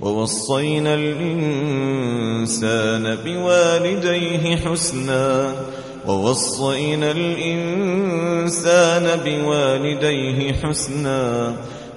ووصينا الإنسان بوالديه حسنا ووصينا الإنسان بوالديه حسنا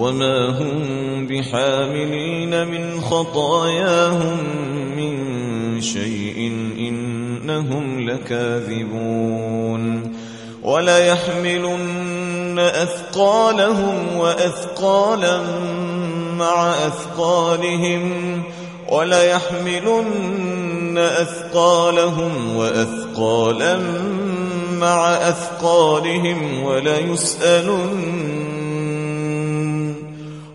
وما هم بحاملين من خطاياهم من شيء إنهم لكاذبون وليحملن أثقالهم وأثقالا مع أثقالهم وليحملن أثقالهم وأثقالا مع أثقالهم وليسألن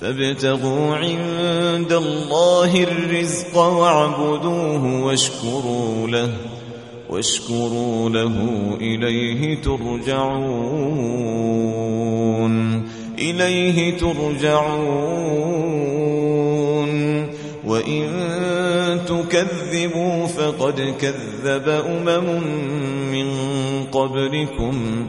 فابتغوا عند الله الرزق واعبدوه واشكروا له واشكروا له إليه ترجعون إليه ترجعون. وإن تكذبوا فقد كذب أمم من قبلكم.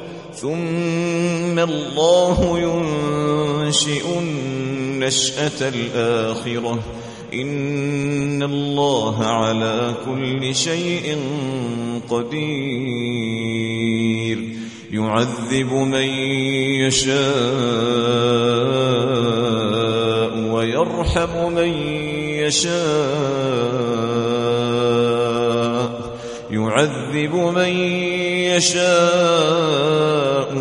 ثم الله ينشئ النشأة الآخرة. إن الله على كل شيء قدير. يعذب من يشاء ويرحم من يشاء. يعذب من يشاء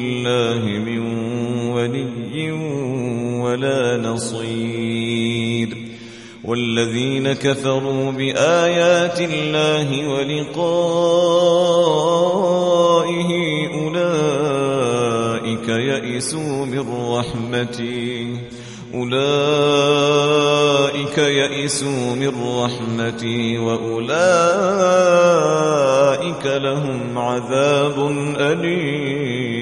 الله من ولي ولا نصير. والذين كفروا بآيات الله ولقائه أولئك يئسوا من رحمتي أولئك يئسوا من رحمتي وأولئك لهم عذاب أليم.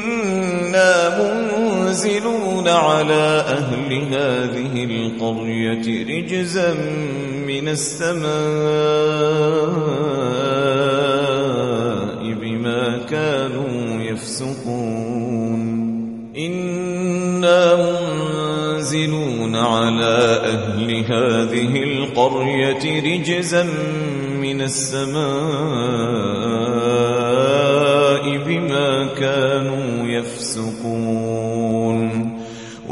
منزلون على أهل هذه القرية رجزا من السماء بما كانوا يفسقون. إنا منزلون على أهل هذه القرية رجزا من السماء بما كانوا يفسقون.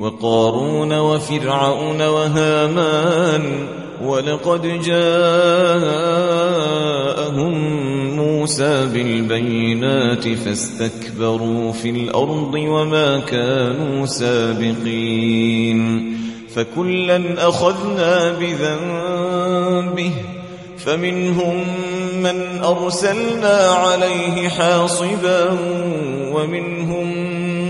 وقارون وفرعون وهامان ولقد جاءهم موسى بالبينات فاستكبروا في الأرض وما كانوا سابقين فكلا أخذنا بذنبه فمنهم من أرسلنا عليه حاصبا ومنهم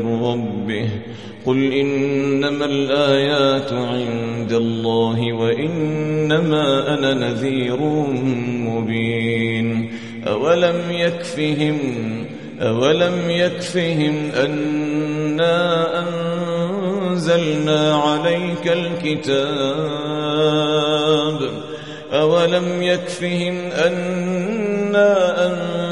من ربه. قل إنما الآيات عند الله وإنما أنا نذير مبين. أولم يكفهم أولم يكفهم أنا أنزلنا عليك الكتاب. أولم يكفهم أنا أنزلنا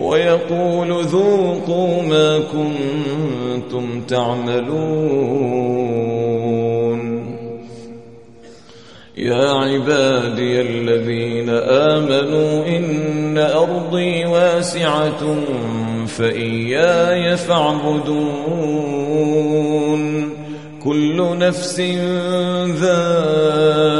ويقول ذوقوا ما كنتم تعملون. يا عبادي الذين آمنوا إن أرضي واسعة فإياي فاعبدون. كل نفس ذائقة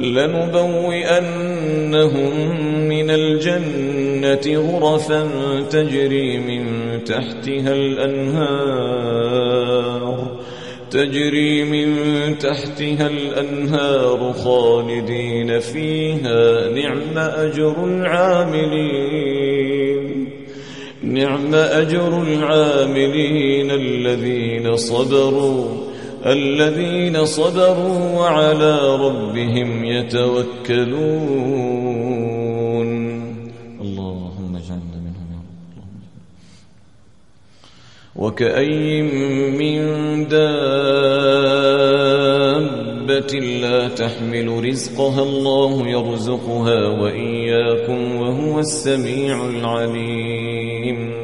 لنبوئنهم من الجنة غرفا تجري من تحتها الأنهار تجري من تحتها الأنهار خالدين فيها. نعم أجر العاملين. نعم أجر العاملين الذين صبروا. الذين صبروا وعلى ربهم يتوكلون. اللهم اجعلنا منهم يا رب. وكأي من دابة لا تحمل رزقها الله يرزقها وإياكم وهو السميع العليم.